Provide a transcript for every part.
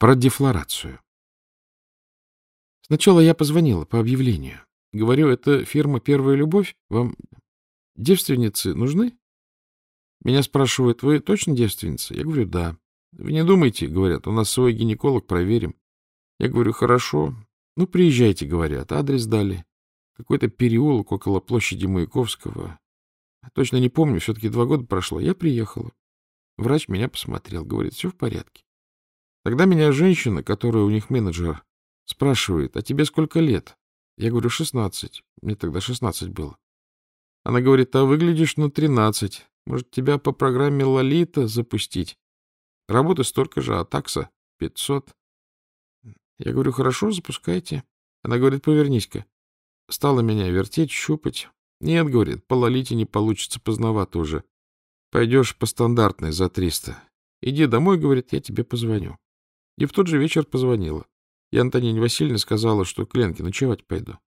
Про дефлорацию. Сначала я позвонила по объявлению. Говорю, это фирма «Первая любовь». Вам девственницы нужны? Меня спрашивают, вы точно девственница? Я говорю, да. Вы не думайте, говорят, у нас свой гинеколог, проверим. Я говорю, хорошо. Ну, приезжайте, говорят. Адрес дали. Какой-то переулок около площади Маяковского. Точно не помню, все-таки два года прошло. Я приехала. Врач меня посмотрел, говорит, все в порядке. Тогда меня женщина, которая у них менеджер, спрашивает, а тебе сколько лет? Я говорю, шестнадцать. Мне тогда шестнадцать было. Она говорит, а выглядишь на тринадцать. Может, тебя по программе «Лолита» запустить? Работы столько же, а такса — пятьсот. Я говорю, хорошо, запускайте. Она говорит, повернись-ка. Стала меня вертеть, щупать. Нет, говорит, по «Лолите» не получится, поздновато уже. Пойдешь по стандартной за триста. Иди домой, говорит, я тебе позвоню. И в тот же вечер позвонила. Я Антонине Васильевне сказала, что к Ленке ночевать пойду.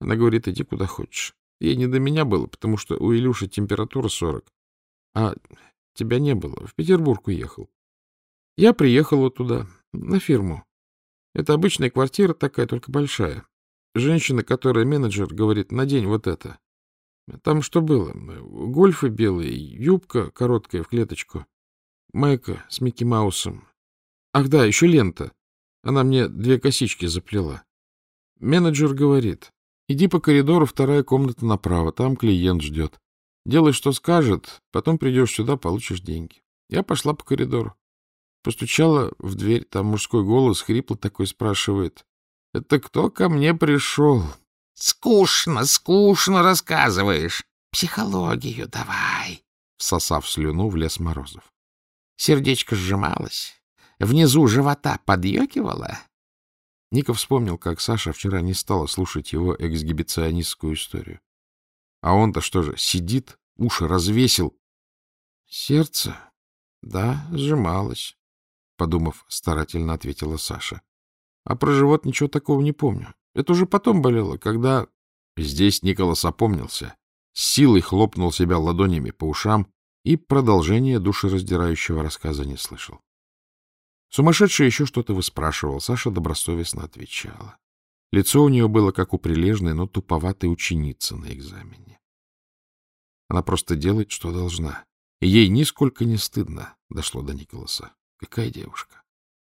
Она говорит, иди куда хочешь. Ей не до меня было, потому что у Илюши температура сорок. А тебя не было. В Петербург уехал. Я приехала туда, на фирму. Это обычная квартира такая, только большая. Женщина, которая менеджер, говорит, надень вот это. Там что было? Гольфы белые, юбка короткая в клеточку, майка с Микки Маусом. Ах да, еще лента. Она мне две косички заплела. Менеджер говорит, иди по коридору, вторая комната направо, там клиент ждет. Делай, что скажет, потом придешь сюда, получишь деньги. Я пошла по коридору. Постучала в дверь, там мужской голос, хрипло такой спрашивает. — Это кто ко мне пришел? — Скучно, скучно рассказываешь. Психологию давай. Всосав слюну, влез Морозов. Сердечко сжималось. Внизу живота подъекивало. Ника вспомнил, как Саша вчера не стала слушать его эксгибиционистскую историю. А он-то что же, сидит, уши развесил? Сердце, да, сжималось, подумав, старательно ответила Саша. А про живот ничего такого не помню. Это уже потом болело, когда... Здесь Николас опомнился, с силой хлопнул себя ладонями по ушам и продолжение душераздирающего рассказа не слышал. Сумасшедший еще что-то выспрашивал, Саша добросовестно отвечала. Лицо у нее было, как у прилежной, но туповатой ученицы на экзамене. Она просто делает, что должна. И ей нисколько не стыдно, дошло до Николаса. Какая девушка!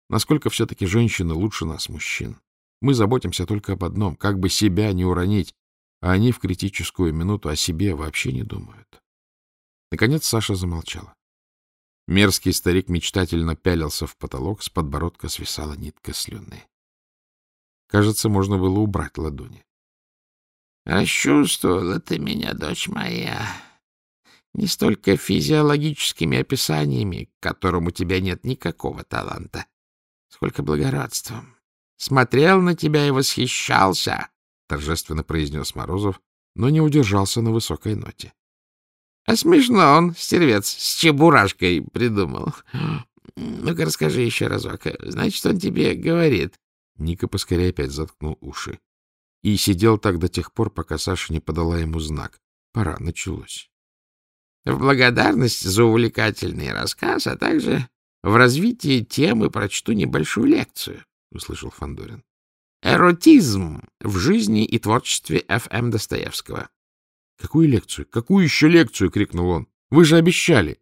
Насколько все-таки женщины лучше нас, мужчин. Мы заботимся только об одном, как бы себя не уронить, а они в критическую минуту о себе вообще не думают. Наконец Саша замолчала. Мерзкий старик мечтательно пялился в потолок, с подбородка свисала нитка слюны. Кажется, можно было убрать ладони. — Расчувствовала ты меня, дочь моя. Не столько физиологическими описаниями, к которым у тебя нет никакого таланта, сколько благородством. Смотрел на тебя и восхищался, — торжественно произнес Морозов, но не удержался на высокой ноте. — А смешно он, стервец, с чебурашкой придумал. Ну-ка расскажи еще разок. Значит, он тебе говорит. Ника поскорее опять заткнул уши. И сидел так до тех пор, пока Саша не подала ему знак. Пора, началось. В благодарность за увлекательный рассказ, а также в развитии темы прочту небольшую лекцию, — услышал Фандорин. Эротизм в жизни и творчестве Ф.М. Достоевского. — Какую лекцию? Какую еще лекцию? — крикнул он. — Вы же обещали!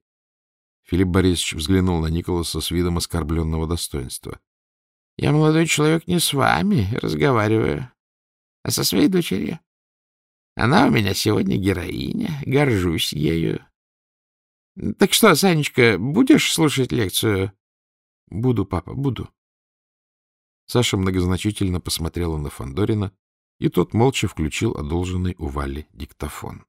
Филипп Борисович взглянул на Николаса с видом оскорбленного достоинства. — Я, молодой человек, не с вами разговариваю, а со своей дочерью. Она у меня сегодня героиня, горжусь ею. Так что, Санечка, будешь слушать лекцию? — Буду, папа, буду. Саша многозначительно посмотрела на Фандорина, и тот молча включил одолженный у Вали диктофон.